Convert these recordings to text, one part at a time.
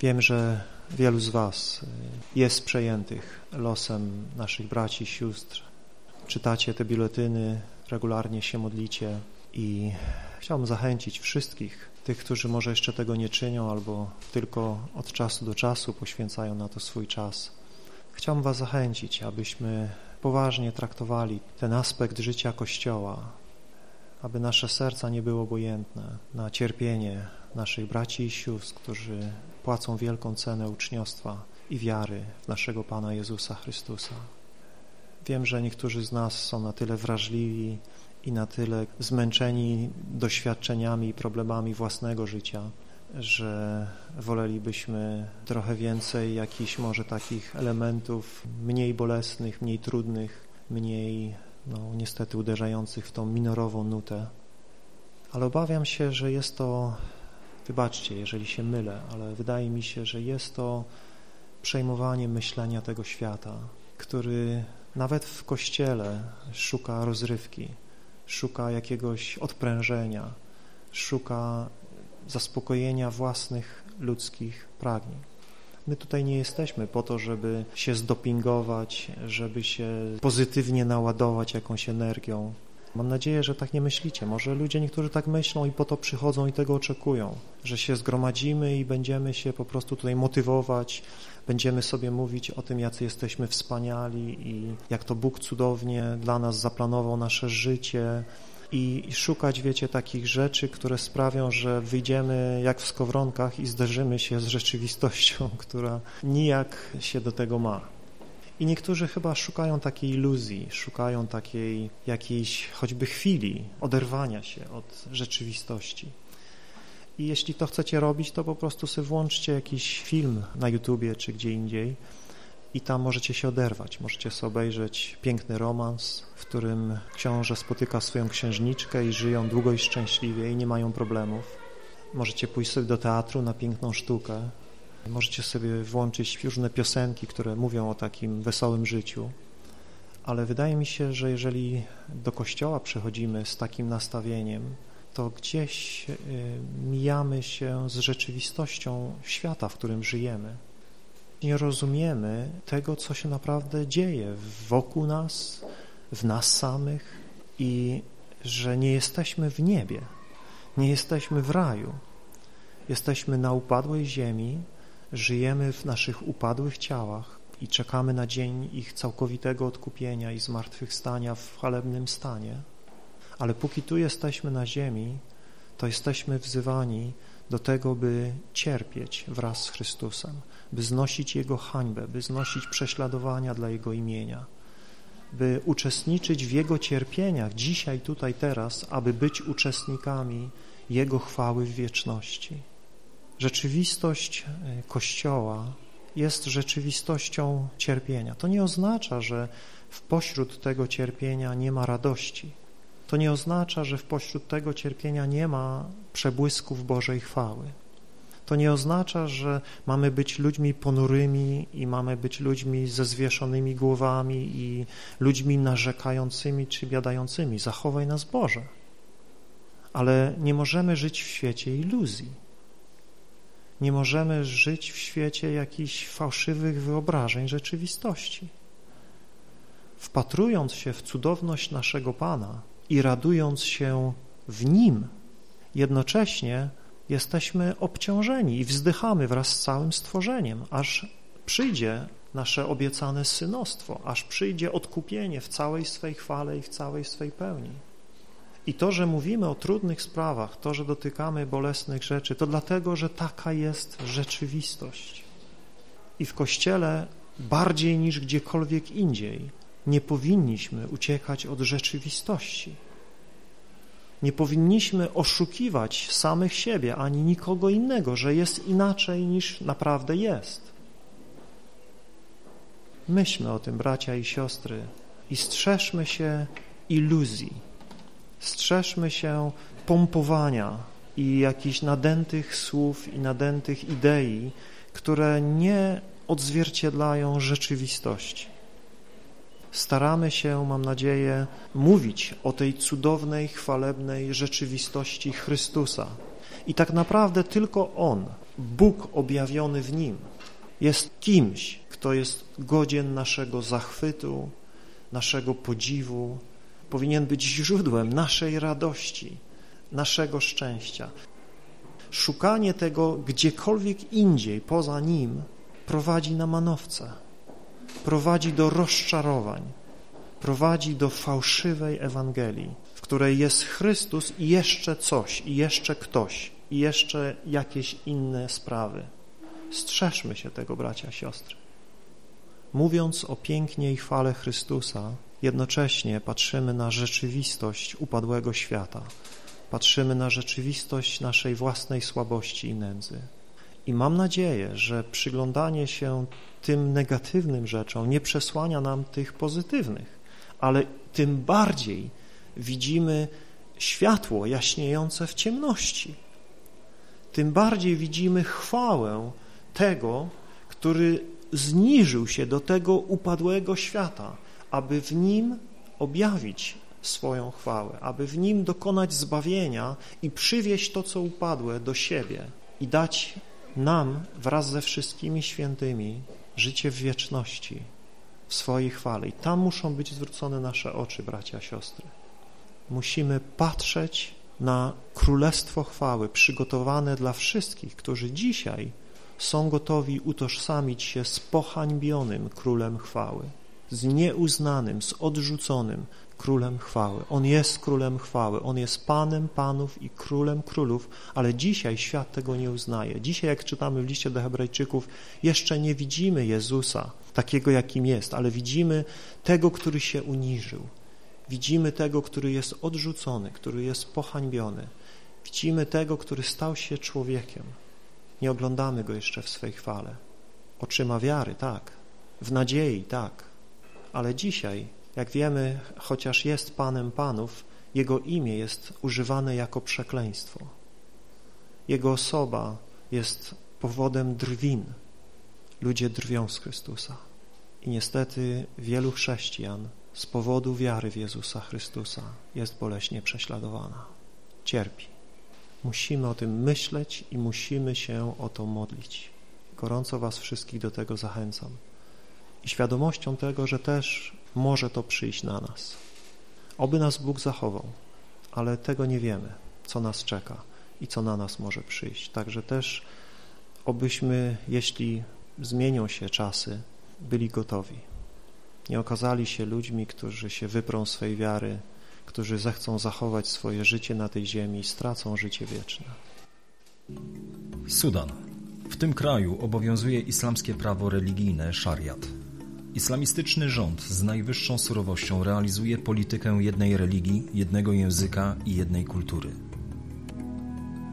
Wiem, że wielu z Was jest przejętych losem naszych braci, sióstr. Czytacie te biuletyny, regularnie się modlicie i chciałbym zachęcić wszystkich, tych, którzy może jeszcze tego nie czynią albo tylko od czasu do czasu poświęcają na to swój czas. Chciałbym Was zachęcić, abyśmy poważnie traktowali ten aspekt życia Kościoła, aby nasze serca nie były obojętne na cierpienie naszych braci i sióstr, którzy płacą wielką cenę uczniostwa i wiary w naszego Pana Jezusa Chrystusa. Wiem, że niektórzy z nas są na tyle wrażliwi i na tyle zmęczeni doświadczeniami i problemami własnego życia, że wolelibyśmy trochę więcej jakichś może takich elementów mniej bolesnych, mniej trudnych, mniej no, niestety uderzających w tą minorową nutę. Ale obawiam się, że jest to, wybaczcie, jeżeli się mylę, ale wydaje mi się, że jest to przejmowanie myślenia tego świata, który nawet w Kościele szuka rozrywki, szuka jakiegoś odprężenia, szuka zaspokojenia własnych ludzkich pragnień. My tutaj nie jesteśmy po to, żeby się zdopingować, żeby się pozytywnie naładować jakąś energią. Mam nadzieję, że tak nie myślicie. Może ludzie niektórzy tak myślą i po to przychodzą i tego oczekują, że się zgromadzimy i będziemy się po prostu tutaj motywować, będziemy sobie mówić o tym, jacy jesteśmy wspaniali i jak to Bóg cudownie dla nas zaplanował nasze życie, i szukać, wiecie, takich rzeczy, które sprawią, że wyjdziemy jak w skowronkach i zderzymy się z rzeczywistością, która nijak się do tego ma. I niektórzy chyba szukają takiej iluzji, szukają takiej jakiejś choćby chwili oderwania się od rzeczywistości. I jeśli to chcecie robić, to po prostu sobie włączcie jakiś film na YouTubie czy gdzie indziej i tam możecie się oderwać, możecie sobie obejrzeć piękny romans, w którym książę spotyka swoją księżniczkę i żyją długo i szczęśliwie i nie mają problemów. Możecie pójść sobie do teatru na piękną sztukę, możecie sobie włączyć różne piosenki, które mówią o takim wesołym życiu, ale wydaje mi się, że jeżeli do kościoła przychodzimy z takim nastawieniem, to gdzieś y, mijamy się z rzeczywistością świata, w którym żyjemy nie rozumiemy tego, co się naprawdę dzieje wokół nas, w nas samych i że nie jesteśmy w niebie, nie jesteśmy w raju. Jesteśmy na upadłej ziemi, żyjemy w naszych upadłych ciałach i czekamy na dzień ich całkowitego odkupienia i zmartwychwstania w chwalebnym stanie. Ale póki tu jesteśmy na ziemi, to jesteśmy wzywani do tego, by cierpieć wraz z Chrystusem, by znosić Jego hańbę, by znosić prześladowania dla Jego imienia, by uczestniczyć w Jego cierpieniach dzisiaj, tutaj, teraz, aby być uczestnikami Jego chwały w wieczności. Rzeczywistość e, Kościoła jest rzeczywistością cierpienia. To nie oznacza, że w pośród tego cierpienia nie ma radości. To nie oznacza, że w pośród tego cierpienia nie ma przebłysków Bożej chwały. To nie oznacza, że mamy być ludźmi ponurymi i mamy być ludźmi ze zwieszonymi głowami i ludźmi narzekającymi czy biadającymi. Zachowaj nas Boże. Ale nie możemy żyć w świecie iluzji. Nie możemy żyć w świecie jakichś fałszywych wyobrażeń rzeczywistości. Wpatrując się w cudowność naszego Pana i radując się w Nim, jednocześnie jesteśmy obciążeni i wzdychamy wraz z całym stworzeniem, aż przyjdzie nasze obiecane synostwo, aż przyjdzie odkupienie w całej swej chwale i w całej swej pełni. I to, że mówimy o trudnych sprawach, to, że dotykamy bolesnych rzeczy, to dlatego, że taka jest rzeczywistość. I w Kościele bardziej niż gdziekolwiek indziej nie powinniśmy uciekać od rzeczywistości. Nie powinniśmy oszukiwać samych siebie ani nikogo innego, że jest inaczej niż naprawdę jest. Myślmy o tym, bracia i siostry, i strzeżmy się iluzji, strzeżmy się pompowania i jakichś nadętych słów i nadętych idei, które nie odzwierciedlają rzeczywistości. Staramy się, mam nadzieję, mówić o tej cudownej, chwalebnej rzeczywistości Chrystusa. I tak naprawdę tylko On, Bóg objawiony w Nim, jest kimś, kto jest godzien naszego zachwytu, naszego podziwu, powinien być źródłem naszej radości, naszego szczęścia. Szukanie tego gdziekolwiek indziej poza Nim prowadzi na manowce, prowadzi do rozczarowań, prowadzi do fałszywej Ewangelii, w której jest Chrystus i jeszcze coś, i jeszcze ktoś, i jeszcze jakieś inne sprawy. Strzeżmy się tego, bracia, siostry. Mówiąc o pięknie i chwale Chrystusa, jednocześnie patrzymy na rzeczywistość upadłego świata, patrzymy na rzeczywistość naszej własnej słabości i nędzy. I mam nadzieję, że przyglądanie się tym negatywnym rzeczom nie przesłania nam tych pozytywnych, ale tym bardziej widzimy światło jaśniejące w ciemności. Tym bardziej widzimy chwałę tego, który zniżył się do tego upadłego świata, aby w nim objawić swoją chwałę, aby w nim dokonać zbawienia i przywieźć to, co upadłe do siebie i dać nam wraz ze wszystkimi świętymi życie w wieczności, w swojej chwale. I tam muszą być zwrócone nasze oczy, bracia, siostry. Musimy patrzeć na królestwo chwały przygotowane dla wszystkich, którzy dzisiaj są gotowi utożsamić się z pohańbionym królem chwały, z nieuznanym, z odrzuconym królem chwały. On jest królem chwały, on jest panem panów i królem królów, ale dzisiaj świat tego nie uznaje. Dzisiaj, jak czytamy w liście do Hebrajczyków, jeszcze nie widzimy Jezusa takiego, jakim jest, ale widzimy tego, który się uniżył. Widzimy tego, który jest odrzucony, który jest pohańbiony. Widzimy tego, który stał się człowiekiem. Nie oglądamy Go jeszcze w swej chwale. Oczyma wiary, tak. W nadziei, tak. Ale dzisiaj, jak wiemy, chociaż jest Panem Panów, Jego imię jest używane jako przekleństwo. Jego osoba jest powodem drwin. Ludzie drwią z Chrystusa. I niestety wielu chrześcijan z powodu wiary w Jezusa Chrystusa jest boleśnie prześladowana. Cierpi. Musimy o tym myśleć i musimy się o to modlić. Gorąco Was wszystkich do tego zachęcam. I świadomością tego, że też może to przyjść na nas. Oby nas Bóg zachował, ale tego nie wiemy, co nas czeka i co na nas może przyjść. Także też obyśmy, jeśli zmienią się czasy, byli gotowi. Nie okazali się ludźmi, którzy się wyprą swej wiary, którzy zechcą zachować swoje życie na tej ziemi i stracą życie wieczne. Sudan. W tym kraju obowiązuje islamskie prawo religijne szariat. Islamistyczny rząd z najwyższą surowością realizuje politykę jednej religii, jednego języka i jednej kultury.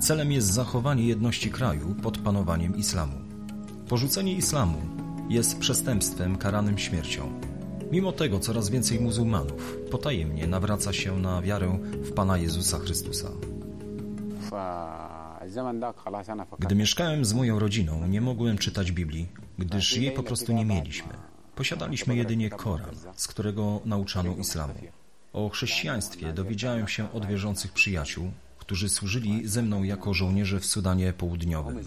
Celem jest zachowanie jedności kraju pod panowaniem islamu. Porzucenie islamu jest przestępstwem karanym śmiercią. Mimo tego coraz więcej muzułmanów potajemnie nawraca się na wiarę w Pana Jezusa Chrystusa. Gdy mieszkałem z moją rodziną, nie mogłem czytać Biblii, gdyż jej po prostu nie mieliśmy. Posiadaliśmy jedynie Koran, z którego nauczano islamu. O chrześcijaństwie dowiedziałem się od wierzących przyjaciół, którzy służyli ze mną jako żołnierze w Sudanie Południowym.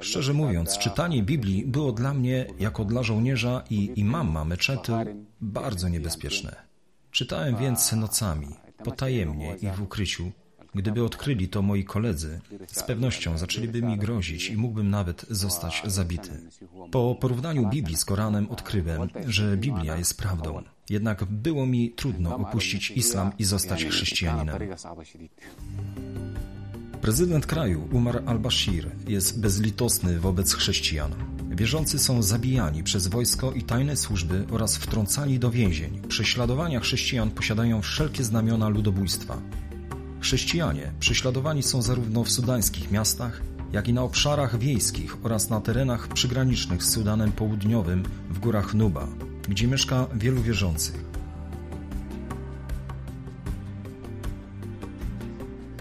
Szczerze mówiąc, czytanie Biblii było dla mnie, jako dla żołnierza i imama meczetu, bardzo niebezpieczne. Czytałem więc nocami, potajemnie i w ukryciu. Gdyby odkryli to moi koledzy, z pewnością zaczęliby mi grozić i mógłbym nawet zostać zabity. Po porównaniu Biblii z Koranem odkryłem, że Biblia jest prawdą. Jednak było mi trudno opuścić islam i zostać chrześcijaninem. Prezydent kraju Umar al-Bashir jest bezlitosny wobec chrześcijan. Wierzący są zabijani przez wojsko i tajne służby oraz wtrącani do więzień. Prześladowania chrześcijan posiadają wszelkie znamiona ludobójstwa. Chrześcijanie prześladowani są zarówno w sudańskich miastach, jak i na obszarach wiejskich oraz na terenach przygranicznych z Sudanem Południowym w górach Nuba, gdzie mieszka wielu wierzących.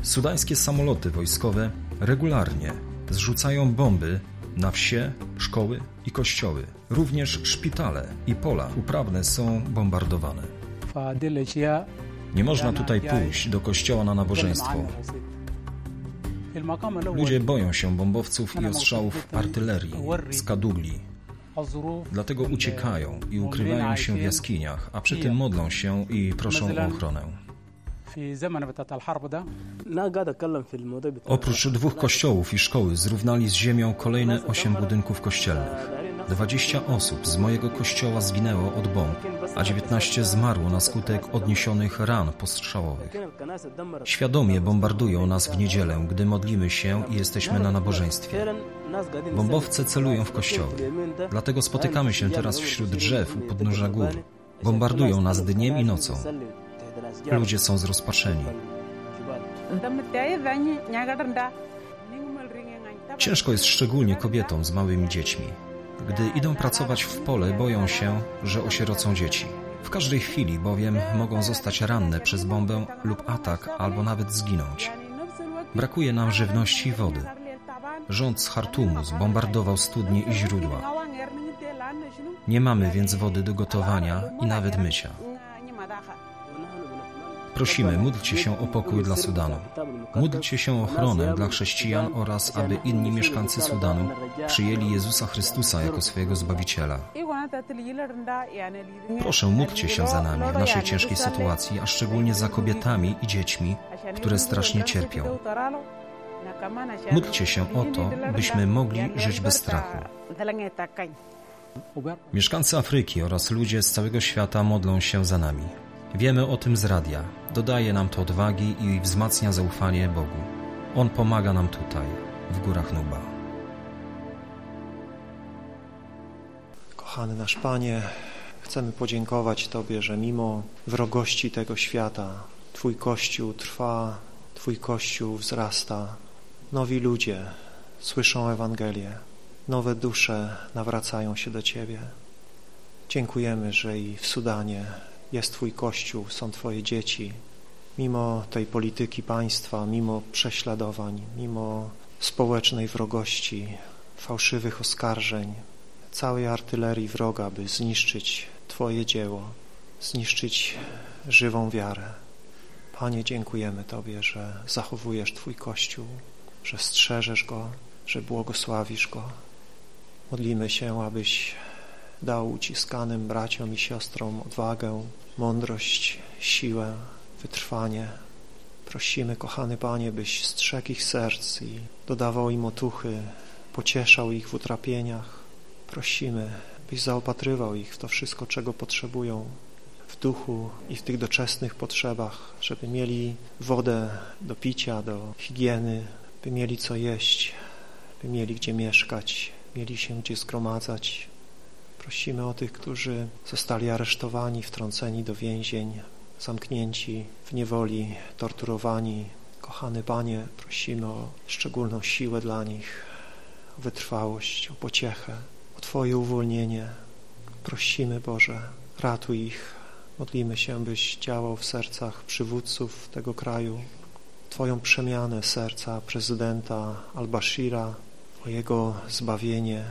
Sudańskie samoloty wojskowe regularnie zrzucają bomby na wsie, szkoły i kościoły. Również szpitale i pola uprawne są bombardowane. Nie można tutaj pójść do kościoła na nabożeństwo. Ludzie boją się bombowców i ostrzałów artylerii, skadugli. Dlatego uciekają i ukrywają się w jaskiniach, a przy tym modlą się i proszą o ochronę. Oprócz dwóch kościołów i szkoły zrównali z ziemią kolejne osiem budynków kościelnych. 20 osób z mojego kościoła zginęło od bomb, a 19 zmarło na skutek odniesionych ran postrzałowych. Świadomie bombardują nas w niedzielę, gdy modlimy się i jesteśmy na nabożeństwie. Bombowce celują w kościoły. Dlatego spotykamy się teraz wśród drzew u podnóża gór. Bombardują nas dniem i nocą. Ludzie są zrozpaczeni. Ciężko jest szczególnie kobietom z małymi dziećmi. Gdy idą pracować w pole, boją się, że osierocą dzieci. W każdej chwili bowiem mogą zostać ranne przez bombę lub atak, albo nawet zginąć. Brakuje nam żywności i wody. Rząd z Hartumu zbombardował studnie i źródła. Nie mamy więc wody do gotowania i nawet mycia. Prosimy, módlcie się o pokój dla Sudanu. Módlcie się o ochronę dla chrześcijan oraz aby inni mieszkańcy Sudanu przyjęli Jezusa Chrystusa jako swojego Zbawiciela. Proszę, módlcie się za nami w naszej ciężkiej sytuacji, a szczególnie za kobietami i dziećmi, które strasznie cierpią. Módlcie się o to, byśmy mogli żyć bez strachu. Mieszkańcy Afryki oraz ludzie z całego świata modlą się za nami. Wiemy o tym z radia. Dodaje nam to odwagi i wzmacnia zaufanie Bogu. On pomaga nam tutaj, w górach Nuba. Kochany nasz Panie, chcemy podziękować Tobie, że mimo wrogości tego świata Twój Kościół trwa, Twój Kościół wzrasta. Nowi ludzie słyszą Ewangelię, nowe dusze nawracają się do Ciebie. Dziękujemy, że i w Sudanie jest Twój Kościół, są Twoje dzieci. Mimo tej polityki państwa, mimo prześladowań, mimo społecznej wrogości, fałszywych oskarżeń, całej artylerii wroga, by zniszczyć Twoje dzieło, zniszczyć żywą wiarę. Panie, dziękujemy Tobie, że zachowujesz Twój Kościół, że strzeżesz Go, że błogosławisz Go. Modlimy się, abyś dał uciskanym braciom i siostrom odwagę, mądrość, siłę, wytrwanie. Prosimy, kochany Panie, byś strzegł ich serc i dodawał im otuchy, pocieszał ich w utrapieniach. Prosimy, byś zaopatrywał ich w to wszystko, czego potrzebują w duchu i w tych doczesnych potrzebach, żeby mieli wodę do picia, do higieny, by mieli co jeść, by mieli gdzie mieszkać, mieli się gdzie zgromadzać, Prosimy o tych, którzy zostali aresztowani, wtrąceni do więzień, zamknięci w niewoli, torturowani. Kochany Panie, prosimy o szczególną siłę dla nich, o wytrwałość, o pociechę, o Twoje uwolnienie. Prosimy, Boże, ratuj ich. Modlimy się, byś działał w sercach przywódców tego kraju, Twoją przemianę serca prezydenta Al-Bashira, o jego zbawienie,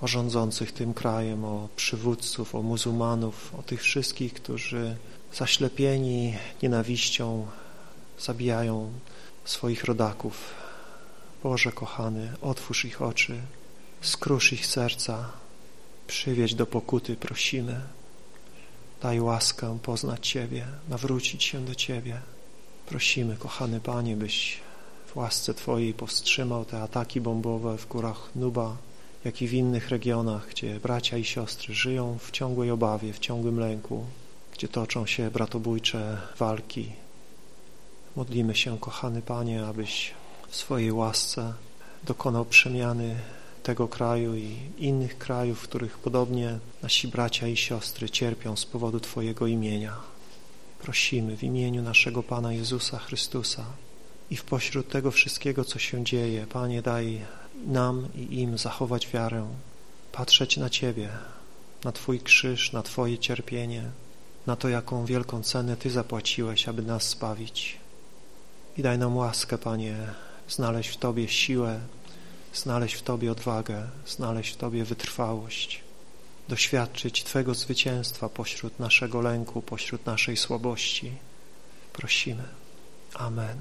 o rządzących tym krajem, o przywódców, o muzułmanów, o tych wszystkich, którzy zaślepieni nienawiścią zabijają swoich rodaków. Boże kochany, otwórz ich oczy, skrusz ich serca, przywiedź do pokuty, prosimy. Daj łaskę poznać Ciebie, nawrócić się do Ciebie. Prosimy, kochany Panie, byś w łasce Twojej powstrzymał te ataki bombowe w górach Nuba, jak i w innych regionach, gdzie bracia i siostry żyją w ciągłej obawie, w ciągłym lęku, gdzie toczą się bratobójcze walki. Modlimy się, kochany Panie, abyś w swojej łasce dokonał przemiany tego kraju i innych krajów, w których podobnie nasi bracia i siostry cierpią z powodu Twojego imienia. Prosimy w imieniu naszego Pana Jezusa Chrystusa i w pośród tego wszystkiego, co się dzieje, Panie, daj nam i im zachować wiarę, patrzeć na Ciebie, na Twój krzyż, na Twoje cierpienie, na to, jaką wielką cenę Ty zapłaciłeś, aby nas zbawić. I daj nam łaskę, Panie, znaleźć w Tobie siłę, znaleźć w Tobie odwagę, znaleźć w Tobie wytrwałość, doświadczyć Twego zwycięstwa pośród naszego lęku, pośród naszej słabości. Prosimy. Amen.